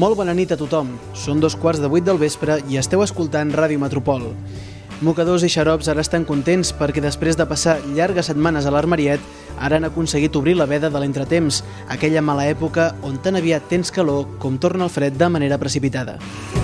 Molt bona nit a tothom. Són dos quarts de vuit del vespre i esteu escoltant Ràdio Metropol. Mocadors i xarops ara estan contents perquè després de passar llargues setmanes a l'armariet ara han aconseguit obrir la veda de l'entretemps, aquella mala època on tan aviat tens calor com torna el fred de manera precipitada. Siento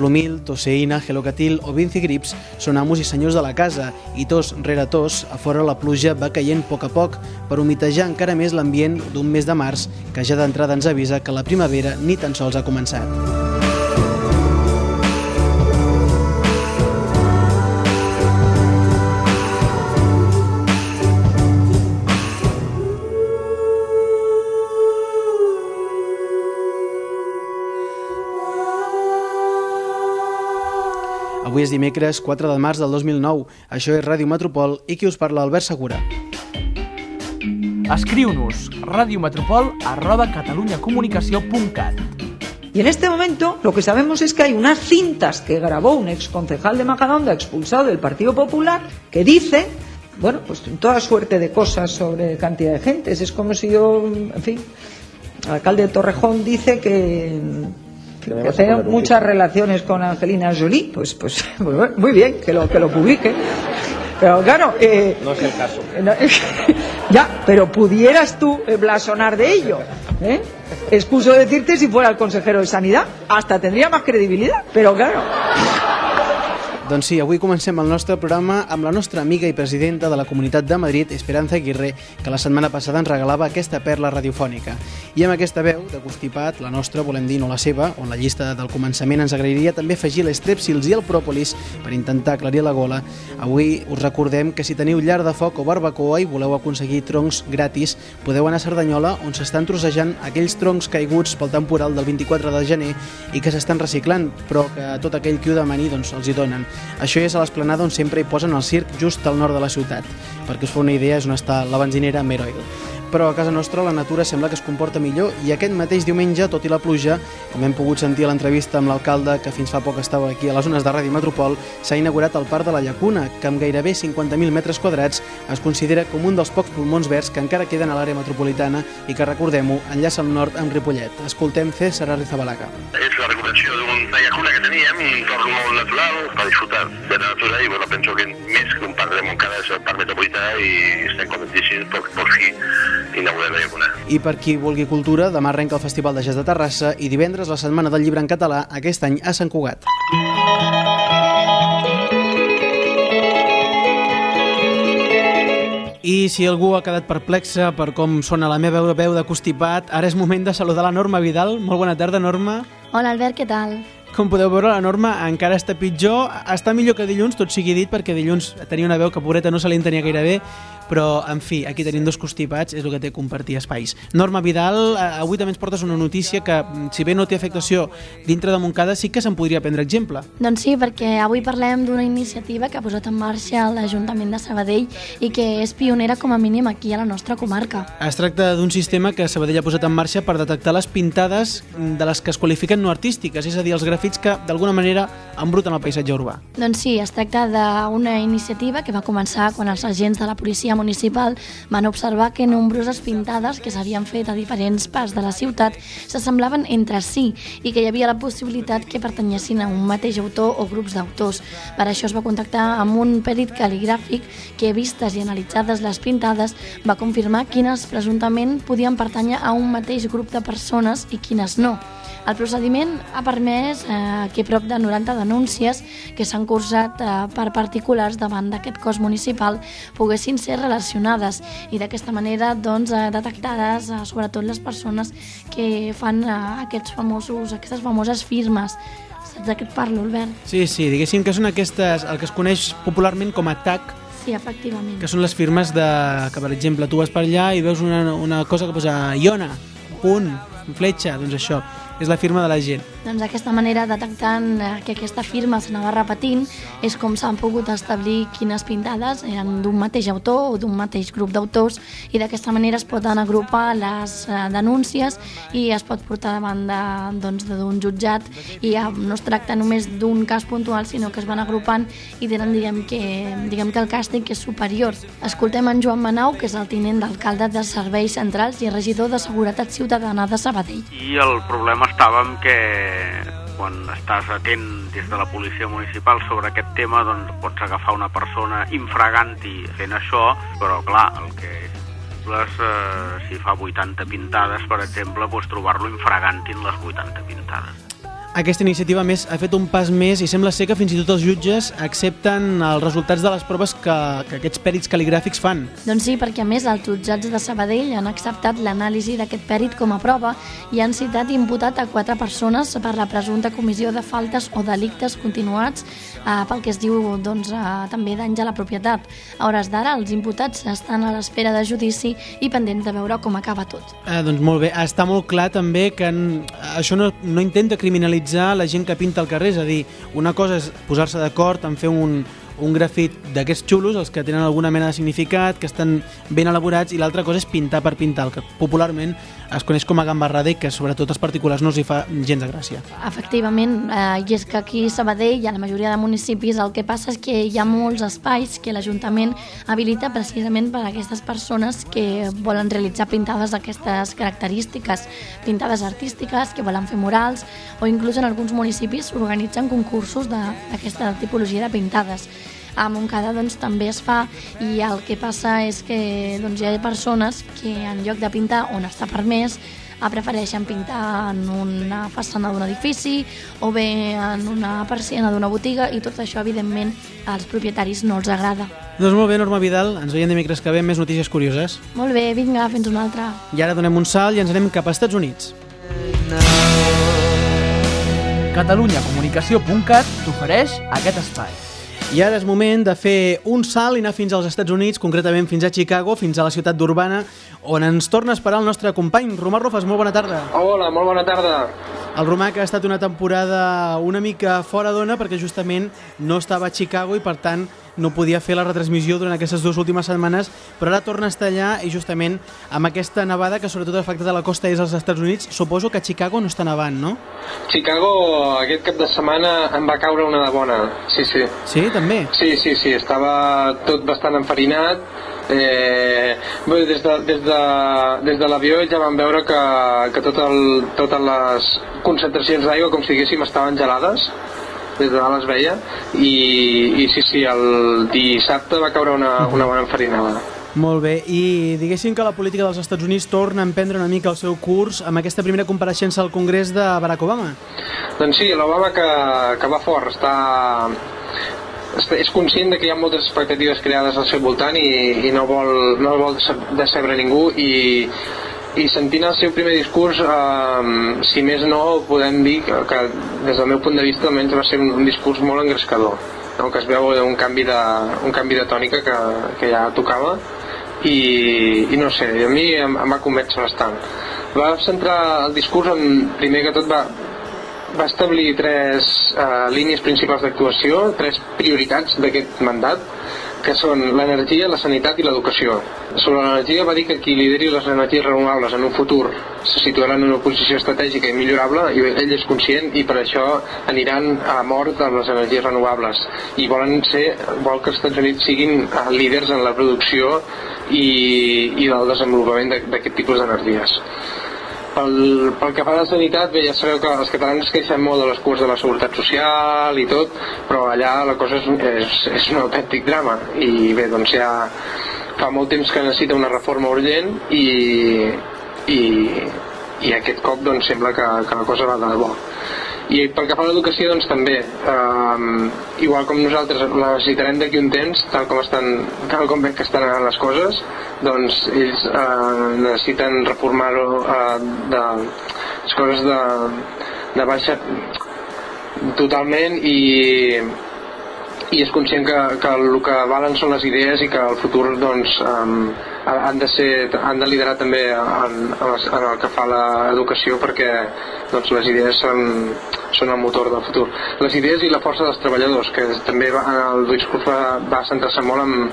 Flumil, Toseïna, Gelocatil o Vinci Grips són amos i senyors de la casa i tos rere tos, a fora la pluja va caient a poc a poc per humitejar encara més l'ambient d'un mes de març que ja d'entrada ens avisa que la primavera ni tan sols ha començat. Avui és dimecres 4 de març del 2009. Això és Ràdio Metropol i qui us parla, Albert Segura. Escriu-nos radiometropol arroba catalunyacomunicació.cat Y en este momento lo que sabemos es que hay unas cintas que grabó un exconcejal de Majadahonda expulsado del Partido Popular que dice, bueno, pues toda suerte de cosas sobre cantidad de gentes. Es como si yo, en fin, el alcalde de Torrejón dice que, que muchas relaciones con Angelina Jolie. Pues, pues, pues muy bien, que lo, que lo publique. Pero claro, eh, No es el caso. no, ya, pero pudieras tú eh, blasonar de ello. ¿eh? Excuso decirte si fuera el consejero de Sanidad, hasta tendría más credibilidad. Pero claro, Doncs sí, avui comencem el nostre programa amb la nostra amiga i presidenta de la Comunitat de Madrid, Esperanza Aguirre, que la setmana passada ens regalava aquesta perla radiofònica. I amb aquesta veu de constipat, la nostra, volem dir, no la seva, on la llista del començament ens agrairia també afegir les trèpsils i el pròpolis per intentar aclarir la gola. Avui us recordem que si teniu llar de foc o barbacoa i voleu aconseguir troncs gratis, podeu anar a Cerdanyola, on s'estan trossejant aquells troncs caiguts pel temporal del 24 de gener i que s'estan reciclant, però que tot aquell qui ho demani doncs, els hi donen. Això és a l'esplanada on sempre hi posen el circ just al nord de la ciutat. Perquè us fa una idea, és on està la benzinera Meroil. Però a casa nostra la natura sembla que es comporta millor i aquest mateix diumenge, tot i la pluja, com hem pogut sentir a l'entrevista amb l'alcalde, que fins fa poc estava aquí a les zones de Ràdio Metropol, s'ha inaugurat el Parc de la Llacuna, que amb gairebé 50.000 metres quadrats es considera com un dels pocs pulmons verds que encara queden a l'àrea metropolitana i que, recordem-ho, enllaça el nord amb Ripollet. Escoltem César Arrizabalaga. és la recuperació d'una llacuna que teníem, un entorn molt natural per disfrutar de la natura i bueno, penso que més que un parc de Montcada és el parc metropolità i estem contentíssims per, per fi inaugurar la llacuna. I per qui vulgui cultura, demà arrenca el Festival de Jazz de Terrassa i divendres la Setmana del Llibre en Català, aquest any a Sant Cugat. I si algú ha quedat perplexa per com sona la meva veu de constipat, ara és moment de saludar la Norma Vidal. Molt bona tarda, Norma. Hola Albert, què tal? Com podeu veure, la Norma encara està pitjor. Està millor que dilluns, tot sigui dit, perquè dilluns tenia una veu que, pobreta, no se li entenia gaire bé, però, en fi, aquí tenim dos constipats, és el que té compartir espais. Norma Vidal, eh, avui també ens portes una notícia que, mm, si bé no té afectació dintre de Montcada, sí que se'n podria prendre exemple. Doncs sí, perquè avui parlem d'una iniciativa que ha posat en marxa l'Ajuntament de Sabadell i que és pionera com a mínim aquí a la nostra comarca. Es tracta d'un sistema que Sabadell ha posat en marxa per detectar les pintades de les que es qualifiquen no artístiques, és a dir, els grafits que, d'alguna manera, embruten el paisatge urbà. Doncs sí, es tracta d'una iniciativa que va començar quan els agents de la policia municipal van observar que nombroses pintades que s'havien fet a diferents parts de la ciutat s'assemblaven entre si i que hi havia la possibilitat que pertanyessin a un mateix autor o grups d'autors. Per això es va contactar amb un perit cal·ligràfic que, vistes i analitzades les pintades, va confirmar quines presumptament podien pertànyer a un mateix grup de persones i quines no. El procediment ha permès eh, que prop de 90 denúncies que s'han cursat eh, per particulars davant d'aquest cos municipal poguessin ser relacionades i d'aquesta manera doncs, eh, detectades eh, sobretot les persones que fan eh, aquests famosos, aquestes famoses firmes. Saps de què et parlo, Albert? Sí, sí, diguéssim que són aquestes, el que es coneix popularment com a TAC, Sí, efectivament. que són les firmes de, que per exemple tu vas per allà i veus una, una cosa que posa Iona, punt, fletxa, doncs això, és la firma de la gent. Doncs d'aquesta manera, detectant eh, que aquesta firma s'anava repetint, és com s'han pogut establir quines pintades eren d'un mateix autor o d'un mateix grup d'autors i d'aquesta manera es poden agrupar les eh, denúncies i es pot portar davant de- doncs, d'un jutjat i ja no es tracta només d'un cas puntual, sinó que es van agrupant i tenen, diguem que, diguem que el càstig és superior. Escoltem en Joan Manau, que és el tinent d'alcalde de Serveis Centrals i regidor de Seguretat Ciutadana de Sabadell. I el problema en que quan estàs atent des de la policia municipal sobre aquest tema, doncs pots agafar una persona infraganti fent això, però clar, el que les, eh, si fa 80 pintades, per exemple, doncs trobar-lo infraganti en les 80 pintades. Aquesta iniciativa més ha fet un pas més i sembla ser que fins i tot els jutges accepten els resultats de les proves que, que aquests pèrits cal·ligràfics fan. Doncs sí, perquè a més els jutjats de Sabadell han acceptat l'anàlisi d'aquest pèrit com a prova i han citat i imputat a quatre persones per la presumpta comissió de faltes o delictes continuats eh, pel que es diu doncs, eh, també danys a la propietat. A hores d'ara, els imputats estan a l'espera de judici i pendents de veure com acaba tot. Eh, doncs molt bé, està molt clar també que en, això no, no intenta criminalitzar la gent que pinta al carrer, és a dir, una cosa és posar-se d'acord en fer un, un grafit d'aquests xulos, els que tenen alguna mena de significat, que estan ben elaborats, i l'altra cosa és pintar per pintar, el que popularment es coneix com a gambarrada i que sobretot als particulars no els hi fa gens de gràcia. Efectivament, eh, i és que aquí a Sabadell i a la majoria de municipis el que passa és que hi ha molts espais que l'Ajuntament habilita precisament per a aquestes persones que volen realitzar pintades d'aquestes característiques, pintades artístiques, que volen fer murals, o inclús en alguns municipis organitzen concursos d'aquesta tipologia de pintades. A Montcada doncs, també es fa i el que passa és que doncs, hi ha persones que en lloc de pintar on està permès prefereixen pintar en una façana d'un edifici o bé en una persiana d'una botiga i tot això, evidentment, als propietaris no els agrada. Doncs molt bé, Norma Vidal, ens veiem dimecres que ve més notícies curioses. Molt bé, vinga, fins una altra. I ara donem un salt i ens anem cap a Estats Units. catalunyacomunicació.cat t'ofereix aquest espai. I ara és moment de fer un salt i anar fins als Estats Units, concretament fins a Chicago, fins a la ciutat d'Urbana, on ens torna a esperar el nostre company, Romà Rofes. Molt bona tarda. Hola, molt bona tarda. El Romà que ha estat una temporada una mica fora d'ona perquè justament no estava a Chicago i per tant no podia fer la retransmissió durant aquestes dues últimes setmanes, però ara torna a estar allà i justament amb aquesta nevada que sobretot ha afectat a la costa és als Estats Units, suposo que a Chicago no està nevant, no? Chicago aquest cap de setmana em va caure una de bona, sí, sí. Sí, també? Sí, sí, sí, estava tot bastant enfarinat. Eh, bé, des de, des de, des de l'avió ja vam veure que, que tot el, totes les concentracions d'aigua, com si diguéssim, estaven gelades des de dalt es veia i, i sí, sí, el dissabte va caure una, una bona enfarinada. Molt bé, i diguéssim que la política dels Estats Units torna a emprendre una mica el seu curs amb aquesta primera compareixença al Congrés de Barack Obama. Doncs sí, l'Obama que, que va fort, està, és conscient de que hi ha moltes expectatives creades al seu voltant i, i no vol, no vol dece- decebre ningú i, i sentint el seu primer discurs, eh, si més no, podem dir que, que des del meu punt de vista almenys va ser un, un discurs molt engrescador, no? que es veu un canvi de, un canvi de tònica que, que ja tocava i, i no sé, a mi em, em va convèncer bastant. Va centrar el discurs en, primer que tot va, va establir tres eh, línies principals d'actuació, tres prioritats d'aquest mandat, que són l'energia, la sanitat i l'educació. Sobre l'energia va dir que qui lideri les energies renovables en un futur se situaran en una posició estratègica i millorable i ell és conscient i per això aniran a mort amb les energies renovables i volen ser, vol que els Estats Units siguin eh, líders en la producció i, i del desenvolupament de- d'aquest tipus d'energies. Pel, pel que fa a la sanitat, bé, ja sabeu que els catalans es queixen molt de les cures de la seguretat social i tot, però allà la cosa és, és, és un autèntic drama i bé, doncs ja fa molt temps que necessita una reforma urgent i, i, i aquest cop doncs sembla que, que la cosa va de debò. I pel que fa a l'educació, doncs també, eh, igual com nosaltres la necessitarem d'aquí un temps, tal com estan, tal com que estan anant les coses, doncs ells eh, necessiten reformar-ho eh, de les coses de, de baixa totalment i, i és conscient que, que el que valen són les idees i que el futur doncs, um, han, de ser, han de liderar també en, en el que fa l'educació perquè doncs, les idees són, són el motor del futur. Les idees i la força dels treballadors, que també va, el discurs va, va centrar-se molt en,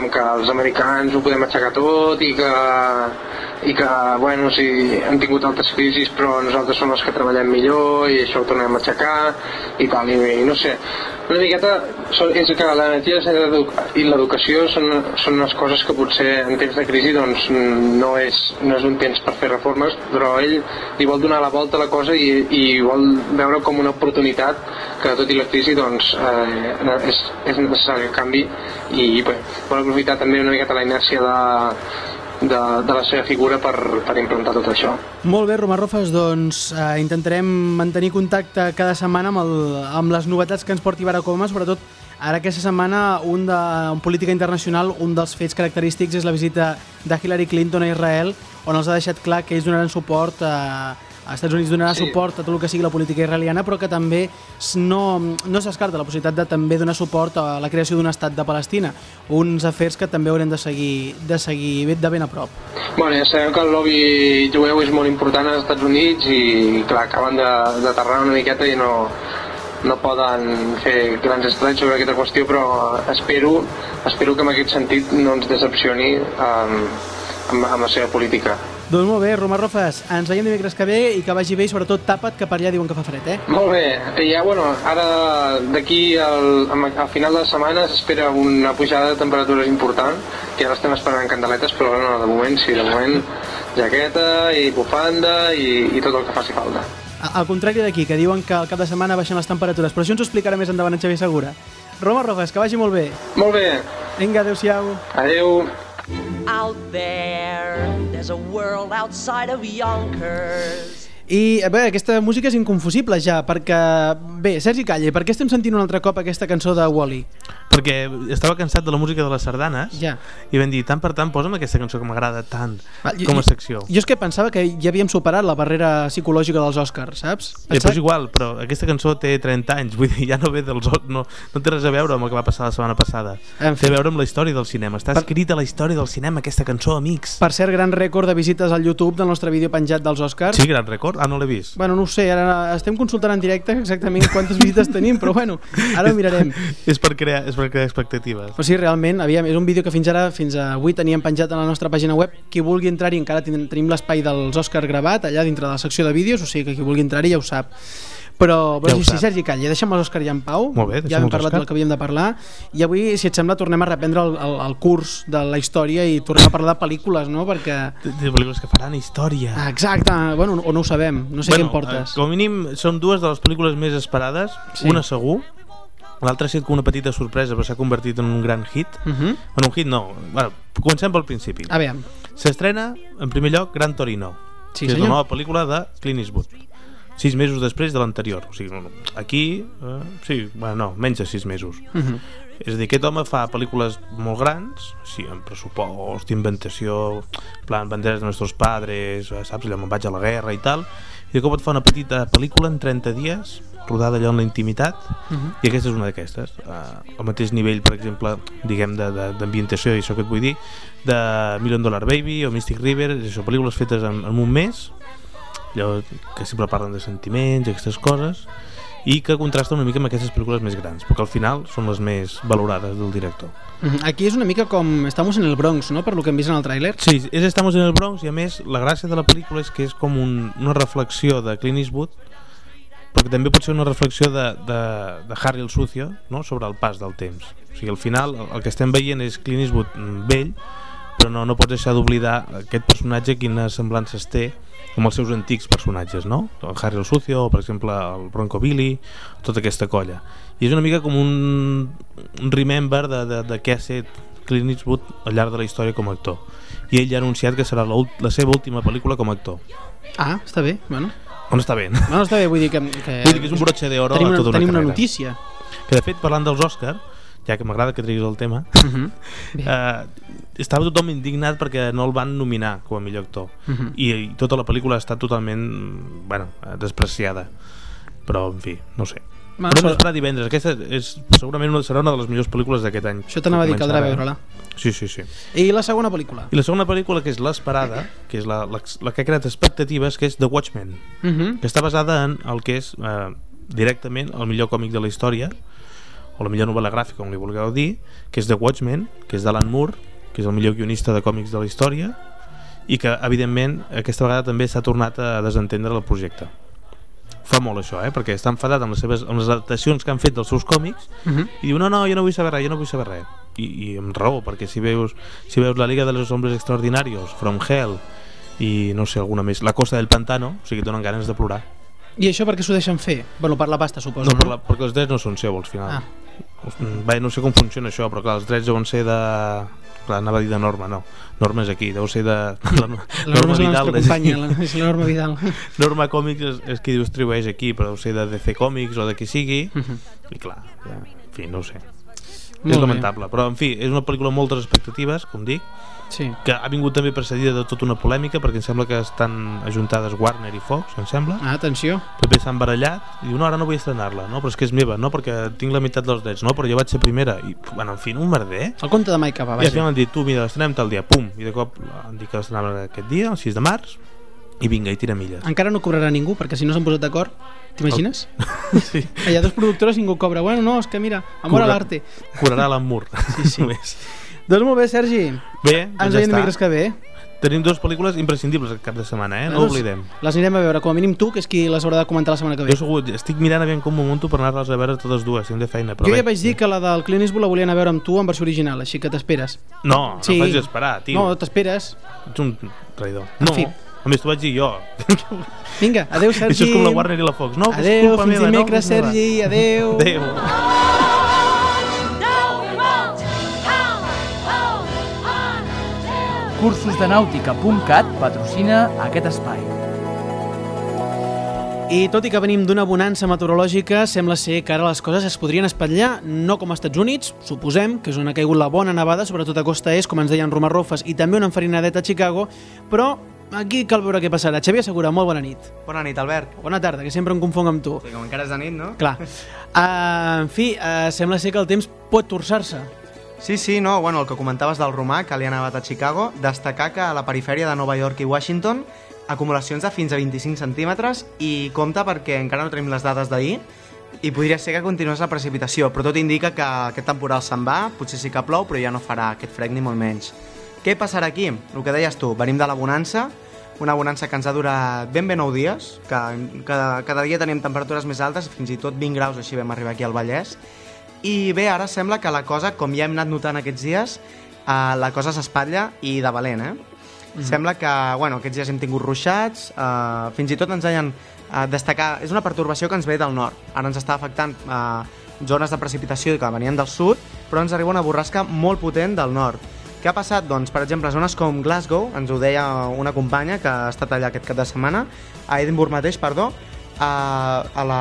en que els americans ho podem aixecar tot i que, i que bueno, sí, han tingut altres crisis però nosaltres som els que treballem millor i això ho tornem a aixecar i tal, i, i no sé. Una miqueta és que l'energia i l'educació són, són unes coses que potser en temps de crisi doncs, no, és, no és un temps per fer reformes però ell li vol donar la volta a la cosa i, i vol veure com una oportunitat que tot i la crisi doncs, eh, és, és necessari el canvi i bé, vol aprofitar també una miqueta la inèrcia de, de, de la seva figura per, per implantar tot això. Molt bé, Romà Rofes, doncs eh, intentarem mantenir contacte cada setmana amb, el, amb les novetats que ens porti Baracoma, sobretot ara aquesta setmana un de en política internacional, un dels fets característics és la visita de Hillary Clinton a Israel, on els ha deixat clar que ells donaran suport a, a Estats Units donarà Sí. suport a tot el que sigui la política israeliana, però que també no, no s'escarta la possibilitat de també donar suport a la creació d'un estat de Palestina, uns afers que també haurem de seguir, de seguir de ben a prop. Bueno, ja sabem que el lobby jueu és molt important als Estats Units i clar, acaben de, de terrar una miqueta i no, no poden fer grans estralls sobre aquesta qüestió, però espero, espero que en aquest sentit no ens decepcioni um, amb, amb la seva política. Doncs molt bé, Romà Rofes, ens veiem dimecres que ve i que vagi bé i sobretot tapa't que per allà diuen que fa fred, eh? Molt bé, i ja, bueno, ara d'aquí al, al final de la setmana s'espera una pujada de temperatures important, que ara estem esperant candeletes, però no, de moment sí, de moment jaqueta i bufanda i, i tot el que faci falta. Al contrari d'aquí, que diuen que al cap de setmana baixen les temperatures, però això ens ho explicarà més endavant en Xavier Segura. Roma Rofes, que vagi molt bé. Molt bé, Vinga, adeu-siau. adeu. Out there, there's a world outside of Yonkers. I bé, aquesta música és inconfusible ja, perquè... Bé, Sergi Calle, per què estem sentint un altre cop aquesta cançó de Wally? Perquè estava cansat de la música de les sardanes Ja. i vam dir, tant per tant, posa'm aquesta cançó que m'agrada tant Va, jo- com a jo- secció. Jo és que pensava que ja havíem superat la barrera psicològica dels Oscars, saps? Eh, però és igual, però aquesta cançó té 30 anys, vull dir, ja no ve dels... No, no té res a veure amb el que va passar la setmana passada. En fi. Té a veure amb la història del cinema. Està Per- escrita la història del cinema, aquesta cançó, amics. Per cert, gran rècord de visites al YouTube del nostre vídeo penjat dels Oscars. Sí, gran record? Ah, no l'he vist. Bueno, no ho sé, ara estem consultant en directe exactament quantes visites tenim, però bueno, ara ho mirarem. és, per crear, és per crear expectatives. Però sí, realment, aviam, és un vídeo que fins ara, fins avui teníem penjat a la nostra pàgina web. Qui vulgui entrar-hi, encara ten- tenim l'espai dels Oscars gravat, allà dintre de la secció de vídeos, o sigui que qui vulgui entrar-hi ja ho sap. Però, però Ja sí, sí. Sergi Calle, deixa'm els Òscar ja en pau. Molt bé, ja deixem hem parlat del que havíem de parlar. I avui, si et sembla, tornem a reprendre el, el, el curs de la història i tornem a parlar de pel·lícules, no? Perquè... De, de pel·lícules que faran història. Ah, Exacte, bueno, o no ho sabem, no sé què em portes. eh, Com a mínim són dues de les pel·lícules més esperades, Sí. una segur, l'altra ha sigut una petita sorpresa però s'ha convertit en un gran hit. Uh -huh. Bueno, un hit no, bueno, comencem pel principi. A veure, S'estrena, en primer lloc, Gran Torino, Sí, que és senyor. la nova pel·lícula de Clint Eastwood. Sis mesos després de l'anterior. O sigui, aquí, eh, sí, bueno, no, menys de sis mesos. uh -huh. És a dir, aquest home fa pel·lícules molt grans, sí, amb pressupost, inventació, en plan, banderes de nostres padres, eh, saps, allò, me'n vaig a la guerra i tal, i de cop et fa una petita pel·lícula en 30 dies, rodada allò en la intimitat, Uh -huh. i aquesta és una d'aquestes. Uh, al mateix nivell, per exemple, diguem, d'ambientació, i això que et vull dir, de Million Dollar Baby o Mystic River, això, pel·lícules fetes en, en un mes, allò que sempre parlen de sentiments i aquestes coses, i que contrasta una mica amb aquestes pel·lícules més grans, perquè al final són les més valorades del director. -huh. Aquí és una mica com Estamos en el Bronx, no?, per lo que hem vist en el tràiler. Sí, és Estamos en el Bronx i a més la gràcia de la pel·lícula és que és com un, una reflexió de Clint Eastwood però que també pot ser una reflexió de, de, de Harry el Sucio no? sobre el pas del temps. O sigui, al final el, el que estem veient és Clint Eastwood mm, vell però no, no pots deixar d'oblidar aquest personatge quines semblances té amb els seus antics personatges, no? El Harry el Sucio, per exemple el Bronco Billy, tota aquesta colla. I és una mica com un, un remember de, de, de què ha set Clint Eastwood al llarg de la història com a actor. I ell ha anunciat que serà la, la seva última pel·lícula com a actor. Ah, està bé, bueno. On està bé? Bueno, està bé, vull dir que... que Vull dir que és un broche de oro tenim a una, tota una tenim una carrera. notícia. Que de fet, parlant dels Oscar, ja que m'agrada que triguis el tema, Uh -huh. Eh, estava tothom indignat perquè no el van nominar com a millor actor. Uh -huh. I, i tota la pel·lícula està totalment bueno, despreciada. Però, en fi, no sé. Ma, Podem però- esperar divendres. Aquesta és, segurament una, serà una de les millors pel·lícules d'aquest any. Això t'anava a dir, caldrà veure-la. Sí, sí, sí. I la segona pel·lícula? I la segona pel·lícula, que és l'Esperada, que és la, la, la que ha creat expectatives, que és The Watchmen, Uh -huh. que està basada en el que és eh, directament el millor còmic de la història, o la millor novel·la gràfica, com li vulgueu dir, que és The Watchmen, que és d'Alan Moore, que és el millor guionista de còmics de la història, i que, evidentment, aquesta vegada també s'ha tornat a desentendre el projecte. Fa molt això, eh? perquè està enfadat amb les, seves, amb les adaptacions que han fet dels seus còmics Uh -huh. i diu, no, no, jo no vull saber res, jo no vull saber res. I, i amb raó, perquè si veus, si veus la Liga de los Hombres Extraordinarios, From Hell, i no sé, alguna més, La Costa del Pantano, o sigui, et donen ganes de plorar. I això per què s'ho deixen fer? Bueno, per la pasta, suposo, No, no? per la, perquè els drets no són seus, al final. Ah. Bé, no sé com funciona això, però clar, els drets deuen ser de... Clar, anava a dir de norma, no. Norma és aquí, deu ser de... La, La norma és la nostra és companya, la, és la Norma Vidal. Norma Còmics és, és qui distribueix aquí, però deu ser de DC Comics o de qui sigui, Mhm. i clar, ja, en fi, no ho sé. Molt és bé. lamentable, però en fi, és una pel·lícula amb moltes expectatives, com dic, Sí. que ha vingut també precedida de tota una polèmica perquè em sembla que estan ajuntades Warner i Fox, em sembla. Ah, atenció. PP s'ha embarallat i diu, no, ara no vull estrenar-la, no, però és que és meva, no, perquè tinc la meitat dels drets, no, però jo vaig ser primera. I, bueno, en fi, un merder. El conte de Mike va, I al final vaja. han dit, tu, mira, l'estrenem tal dia, pum, i de cop han dit que l'estrenaven aquest dia, el 6 de març, i vinga, i tira milles. Encara no cobrarà ningú, perquè si no s'han posat d'acord, t'imagines? sí. Hi ha dos productores i ningú cobra. Bueno, no, és que mira, amor a Cobra- l'arte. Curarà l'amor. Sí, sí. doncs molt bé, Sergi. Bé, Ens doncs ja veiem està. dimecres que ve. Tenim dues pel·lícules imprescindibles aquest cap de setmana, eh? No Doncs oblidem. Les anirem a veure, com a mínim tu, que és qui les haurà de comentar la setmana que ve. Jo segur, estic mirant aviam com m'ho munto per anar-les a veure totes dues, tinc de feina. Però Jo bé. ja vaig dir que la del Clint Eastwood la volien a veure amb tu en versió original, així que t'esperes. No, no facis esperar, tio. No, t'esperes. Ets un traïdor. En No, fi. a més t'ho vaig dir jo. Vinga, adeu, Sergi. Això és com la Warner i la Fox. No, adeu, fins no, dimecres, meva. Sergi, adeu. Adeu. Cursosdenàutica.cat patrocina aquest espai. I tot i que venim d'una bonança meteorològica, sembla ser que ara les coses es podrien espatllar, no com als Estats Units, suposem, que és on ha caigut la bona nevada, sobretot a costa est, com ens deien Roma Rofes, i també una enfarinadeta a Chicago, però aquí cal veure què passarà. Xavier Segura, molt bona nit. Bona nit, Albert. Bona tarda, que sempre em confonc amb tu. Sí, com encara és de nit, no? Clar. Uh, en fi, uh, sembla ser que el temps pot torçar-se. Sí, sí, no, bueno, el que comentaves del romà, que li ha nevat a Chicago, destacar que a la perifèria de Nova York i Washington acumulacions de fins a 25 centímetres i compta perquè encara no tenim les dades d'ahir i podria ser que continués la precipitació, però tot indica que aquest temporal se'n va, potser sí que plou, però ja no farà aquest fred ni molt menys. Què passarà aquí? El que deies tu, venim de la bonança, una bonança que ens ha durat ben bé 9 dies, que cada, cada dia tenim temperatures més altes, fins i tot 20 graus així vam arribar aquí al Vallès, i bé, ara sembla que la cosa, com ja hem anat notant aquests dies, eh, la cosa s'espatlla i de valent, eh? Mm -hmm. Sembla que, bueno, aquests dies hem tingut ruixats, eh, fins i tot ens deien eh, destacar... És una pertorbació que ens ve del nord. Ara ens està afectant eh, zones de precipitació que venien del sud, però ens arriba una borrasca molt potent del nord. Què ha passat? Doncs, per exemple, zones com Glasgow, ens ho deia una companya que ha estat allà aquest cap de setmana, a Edinburgh mateix, perdó, a, a la...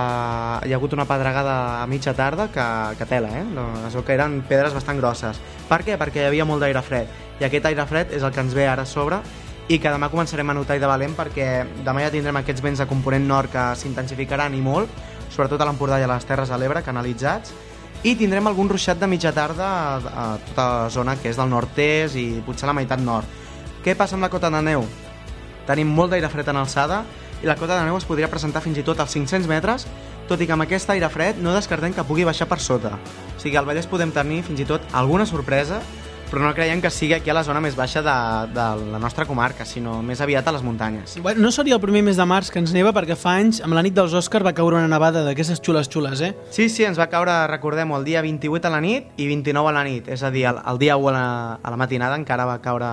hi ha hagut una pedregada a mitja tarda que, que tela, eh? No, es veu que eren pedres bastant grosses. Per què? Perquè hi havia molt d'aire fred. I aquest aire fred és el que ens ve ara a sobre i que demà començarem a notar i de valent perquè demà ja tindrem aquests vents de component nord que s'intensificaran i molt, sobretot a l'Empordà i a les Terres de l'Ebre, canalitzats, i tindrem algun ruixat de mitja tarda a, a tota la zona que és del nord-est i potser la meitat nord. Què passa amb la cota de neu? Tenim molt d'aire fred en alçada i la cota de neu es podria presentar fins i tot als 500 metres, tot i que amb aquest aire fred no descartem que pugui baixar per sota. O sigui, al Vallès podem tenir fins i tot alguna sorpresa, però no creiem que sigui aquí a la zona més baixa de, de la nostra comarca, sinó més aviat a les muntanyes. Bueno, no seria el primer mes de març que ens neva perquè fa anys, amb la nit dels Òscars, va caure una nevada d'aquestes xules xules, eh? Sí, sí, ens va caure, recordem, el dia 28 a la nit i 29 a la nit, és a dir, el, el dia 1 a la, a la matinada encara va caure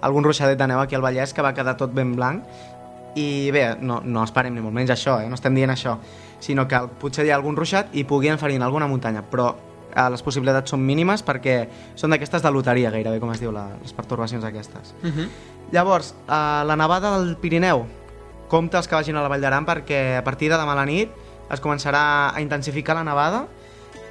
algun ruixadet de neu aquí al Vallès que va quedar tot ben blanc i bé, no, no esperem ni molt menys això, eh? no estem dient això, sinó que potser hi ha algun ruixat i pugui enfarir alguna muntanya, però eh, les possibilitats són mínimes perquè són d'aquestes de loteria gairebé, com es diu, la, les pertorbacions aquestes. Uh -huh. Llavors, eh, la nevada del Pirineu, compte els que vagin a la Vall d'Aran perquè a partir de demà a la nit es començarà a intensificar la nevada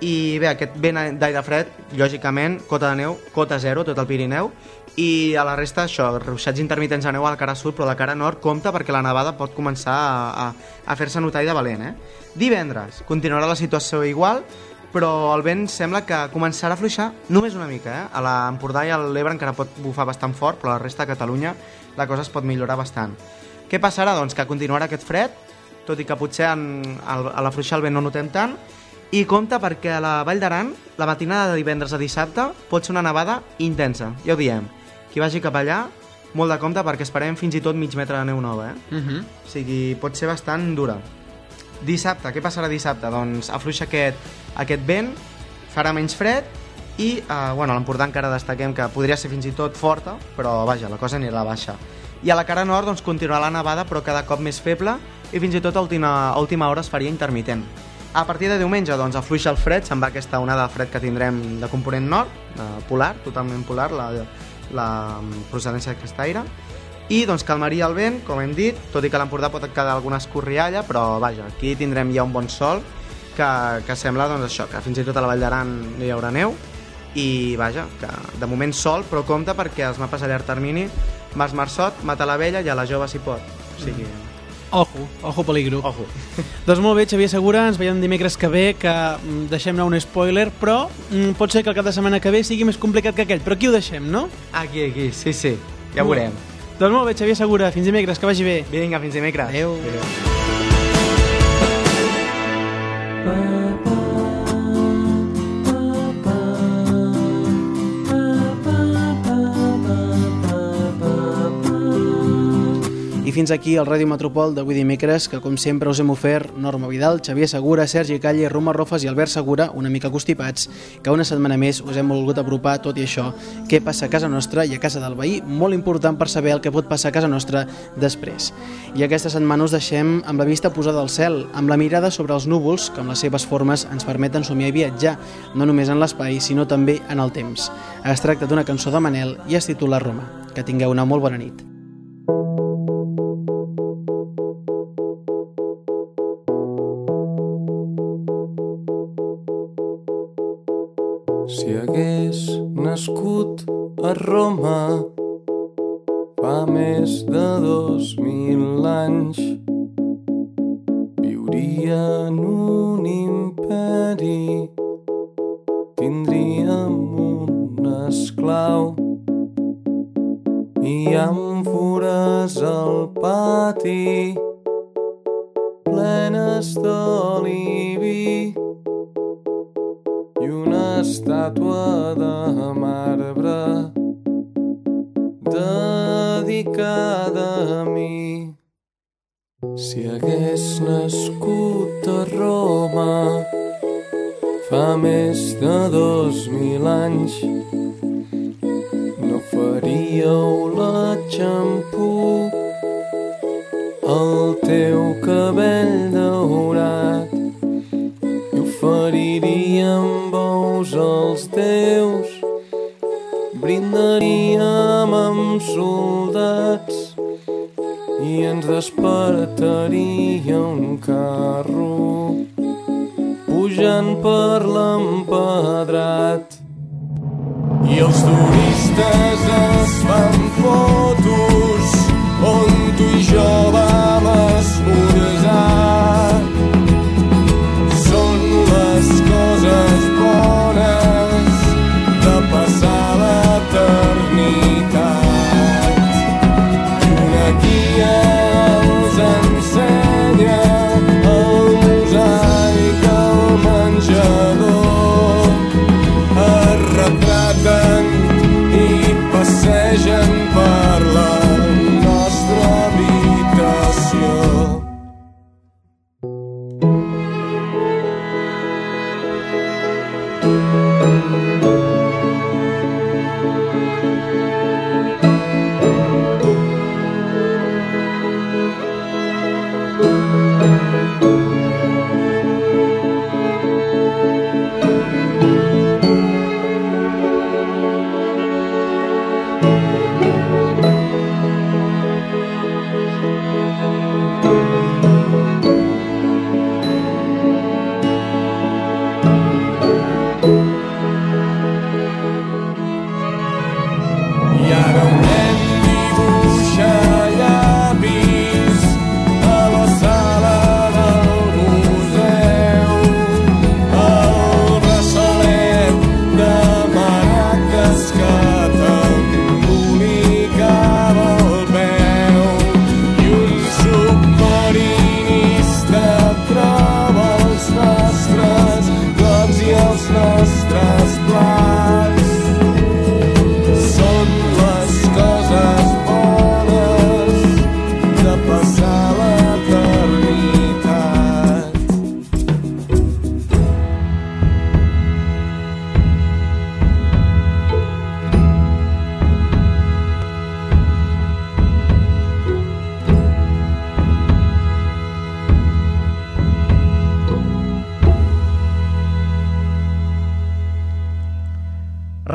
i bé, aquest vent d'aire fred, lògicament, cota de neu, cota zero, tot el Pirineu, i a la resta això, ruixats intermitents de neu a la cara sud, però a la cara nord compta perquè la nevada pot començar a, a, a fer-se notar i de valent. Eh? Divendres continuarà la situació igual, però el vent sembla que començarà a fluixar només una mica. Eh? A l'Empordà i a l'Ebre encara pot bufar bastant fort, però a la resta de Catalunya la cosa es pot millorar bastant. Què passarà? Doncs que continuarà aquest fred, tot i que potser en, a la fluixar el vent no notem tant, i compta perquè a la Vall d'Aran, la matinada de divendres a dissabte, pot ser una nevada intensa, ja ho diem. Qui vagi cap allà, molt de compte perquè esperem fins i tot mig metre de neu nova, eh? Uh -huh. O sigui, pot ser bastant dura. Dissabte, què passarà dissabte? Doncs afluixa aquest, aquest vent, farà menys fred i, eh, bueno, l'Empordà encara destaquem que podria ser fins i tot forta, però vaja, la cosa anirà baixa. I a la cara nord doncs, continuarà la nevada, però cada cop més feble i fins i tot a última, a última hora es faria intermitent. A partir de diumenge doncs, afluixa el fred, se'n va aquesta onada de fred que tindrem de component nord, eh, polar, totalment polar, la, la procedència d'aquest aire, i doncs calmaria el vent, com hem dit, tot i que l'Empordà pot quedar alguna escorrialla, però vaja, aquí tindrem ja un bon sol, que, que sembla doncs, això, que fins i tot a la Vall d'Aran hi haurà neu, i vaja, que de moment sol, però compte perquè els mapes a llarg termini, Mas Marsot, mata la vella i a la jove s'hi pot. O sigui, Ojo, ojo peligro. Ojo. doncs molt bé, Xavier Segura, ens veiem dimecres que ve, que mm, deixem anar un spoiler, però mm, pot ser que el cap de setmana que ve sigui més complicat que aquell, però aquí ho deixem, no? Aquí, aquí, sí, sí, ja ho veurem. Doncs molt bé, Xavier Segura, fins dimecres, que vagi bé. Vinga, fins dimecres. Adéu. I fins aquí el Ràdio Metropol d'avui dimecres, que com sempre us hem ofert Norma Vidal, Xavier Segura, Sergi Calle, Roma Rofes i Albert Segura, una mica constipats, que una setmana més us hem volgut apropar, tot i això, què passa a casa nostra i a casa del veí, molt important per saber el que pot passar a casa nostra després. I aquesta setmana us deixem amb la vista posada al cel, amb la mirada sobre els núvols, que amb les seves formes ens permeten somiar i viatjar, no només en l'espai, sinó també en el temps. Es tracta d'una cançó de Manel i es titula Roma. Que tingueu una molt bona nit. Nascut a Roma. Fa més de dos mil anys, viuria en un imperi, tindríem un esclau i àmfores al pati plenes d'oli estàtua de marbre dedicada a mi. Si hagués nascut a Roma fa més de dos mil anys, no faríeu la xampú el teu cabell brindaríem amb soldats i ens despertaria un carro pujant per l'empedrat. I els turistes es fan fotos